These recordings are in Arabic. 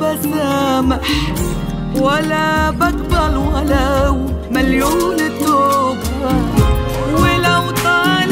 بسامح ولا بقبل ولو مليون توبة ولو طاير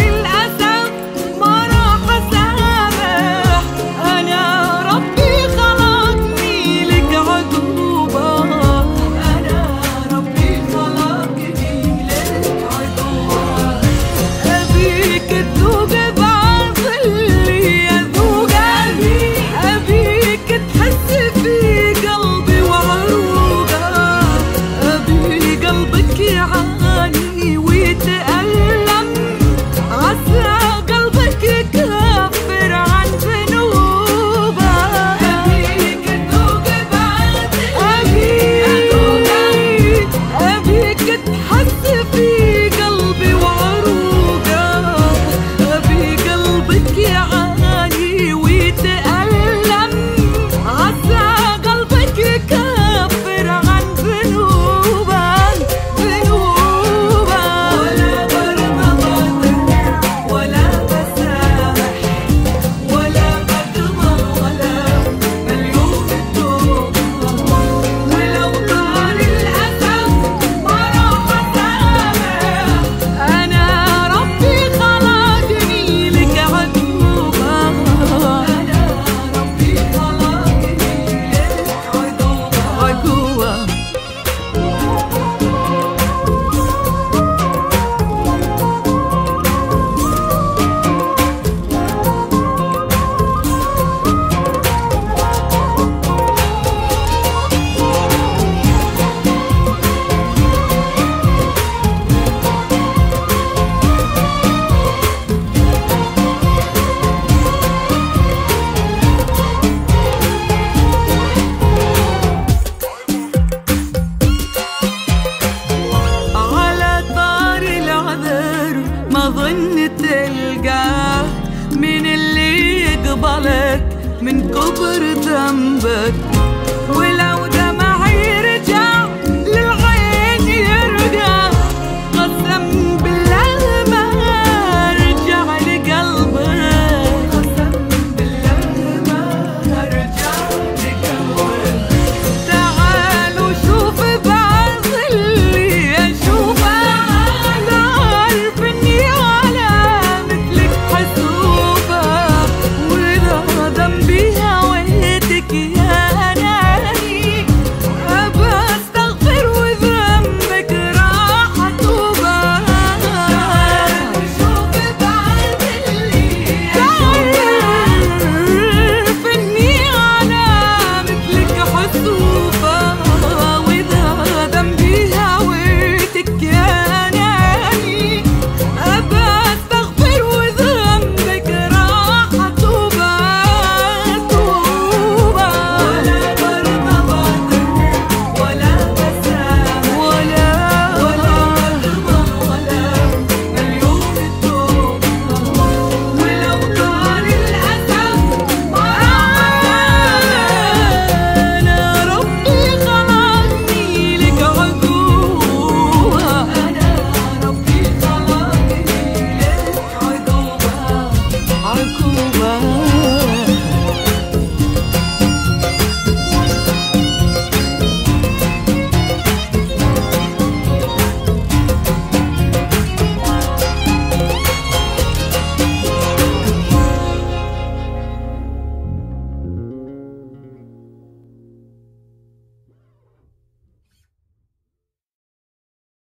من كبر ذنبك ولا